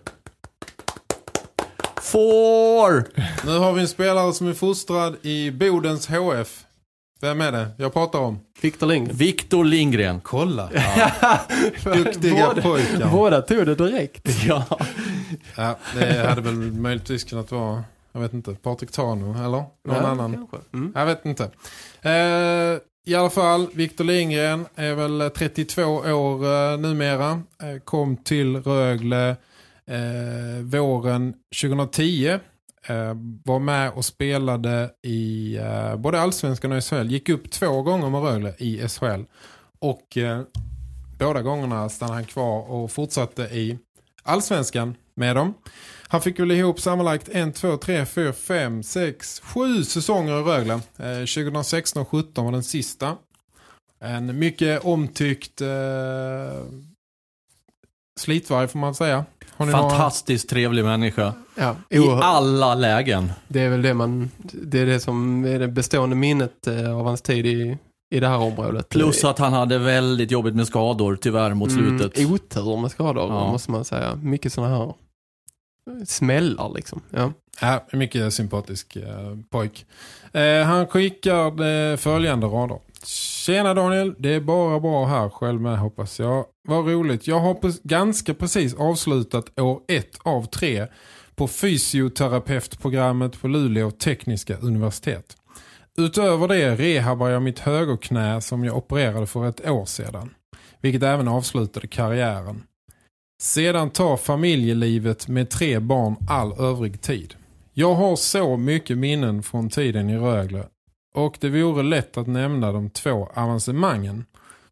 Får! Nu har vi en spelare som är fostrad i Bodens HF. Vem är det jag pratar om? Victor Lindgren. Victor Lindgren. Kolla. Ja. Duktiga båda, pojkar. Båda tog det direkt. Ja. ja. Det hade väl möjligtvis kunnat vara, jag vet inte, Patrik Tano eller någon ja, annan. Mm. Jag vet inte. Eh, I alla fall, Victor Lindgren är väl 32 år eh, numera. Eh, kom till Rögle eh, våren 2010 eh, var med och spelade i eh, både Allsvenskan och SHL. Gick upp två gånger med Rögle i SHL. Och eh, båda gångerna stannade han kvar och fortsatte i Allsvenskan med dem. Han fick väl ihop sammanlagt 1, 2, 3, 4, 5, 6, 7 säsonger i Rögle. Eh, 2016 och 17 var den sista. En mycket omtyckt eh, slitvarg får man säga. Fantastiskt några... trevlig människa. Ja, I alla lägen. Det är väl det man, det är det som är det bestående minnet eh, av hans tid i, i det här området. Plus att han hade väldigt jobbigt med skador tyvärr mot slutet. Mm, otur med skador Ja. måste man säga. Mycket sådana här smällar liksom. Ja. Ja, mycket sympatisk eh, pojk. Eh, han skickar eh, följande rader. Tjena Daniel, det är bara bra här själv med hoppas jag. Vad roligt. Jag har pre- ganska precis avslutat år ett av tre på fysioterapeutprogrammet på Luleå tekniska universitet. Utöver det rehabbar jag mitt högerknä som jag opererade för ett år sedan. Vilket även avslutade karriären. Sedan tar familjelivet med tre barn all övrig tid. Jag har så mycket minnen från tiden i Rögle och det vore lätt att nämna de två avancemangen.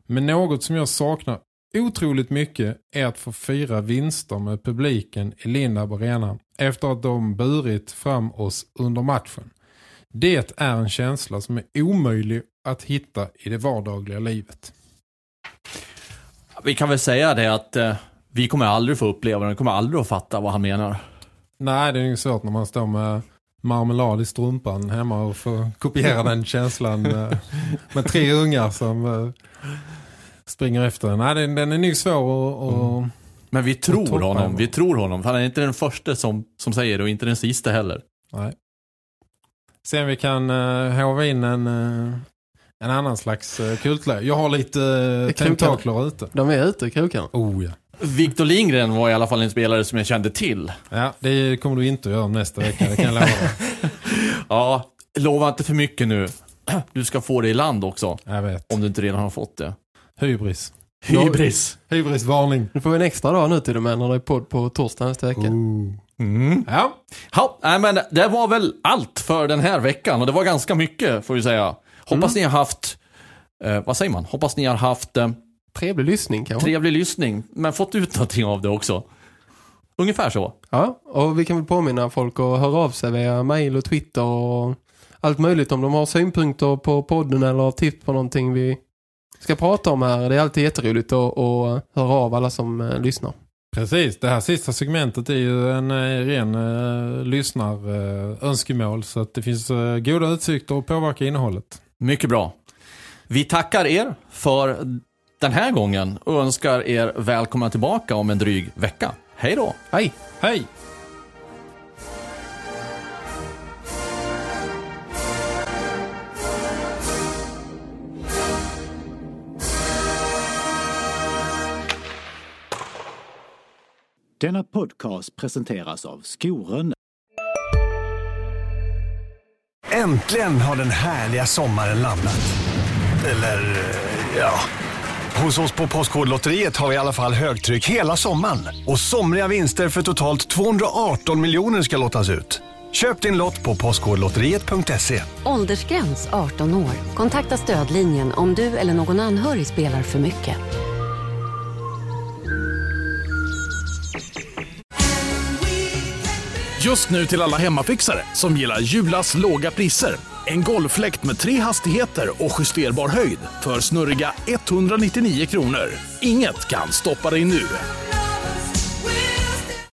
Men något som jag saknar otroligt mycket är att få fira vinster med publiken i Lindab Arena efter att de burit fram oss under matchen. Det är en känsla som är omöjlig att hitta i det vardagliga livet. Vi kan väl säga det att eh, vi kommer aldrig få uppleva det. Vi kommer aldrig att fatta vad han menar. Nej, det är ju svårt när man står med marmelad i strumpan hemma och får kopiera den känslan eh, med tre ungar som eh, springer efter en. Nej, den, den är nog svår att... att- Men vi tror honom. honom. Vi tror honom. Han är inte den första som, som säger det och inte den sista heller. Nej. Se om vi kan uh, hova in en, eh, en annan slags uh, kultlä. Jag har lite uh, tentakler ute. De är ute, krokarna. Oh ja. Victor Lindgren var i alla fall en spelare som jag kände till. Ja, det kommer du inte att göra nästa vecka, det kan jag lova. Ja, lova inte för mycket nu. Du ska få det i land också. Jag vet. Om du inte redan har fått det. Hybris. Hybris. Hybris varning. Nu får vi en extra dag nu till och med när det är podd på torsdag nästa vecka. Mm. Ja. Ja, nej, men det var väl allt för den här veckan och det var ganska mycket får vi säga. Hoppas ni har haft, eh, vad säger man? Hoppas ni har haft eh, Trevlig lyssning kanske. trevlig lyssning men fått ut någonting av det också. Ungefär så. Ja, och vi kan väl påminna folk att höra av sig via mail och Twitter och allt möjligt om de har synpunkter på podden eller tips på någonting vi ska prata om här. Det är alltid jätteroligt att, att höra av alla som eh, lyssnar. Precis, det här sista segmentet är ju en eh, ren eh, lyssnarönskemål eh, önskemål, så att det finns eh, goda utsikter att påverka innehållet. Mycket bra. Vi tackar er för den här gången och önskar er välkomna tillbaka om en dryg vecka. Hej då! Hej! Hej! Denna podcast presenteras av Skoren. Äntligen har den härliga sommaren landat. Eller, eh, ja. Hos oss på Postkodlotteriet har vi i alla fall högtryck hela sommaren. Och somriga vinster för totalt 218 miljoner ska lottas ut. Köp din lott på postkodlotteriet.se. Åldersgräns 18 år. Kontakta stödlinjen om du eller någon anhörig spelar för mycket. Just nu till alla hemmafixare som gillar Julas låga priser. En golffläkt med tre hastigheter och justerbar höjd för snurriga 199 kronor. Inget kan stoppa dig nu.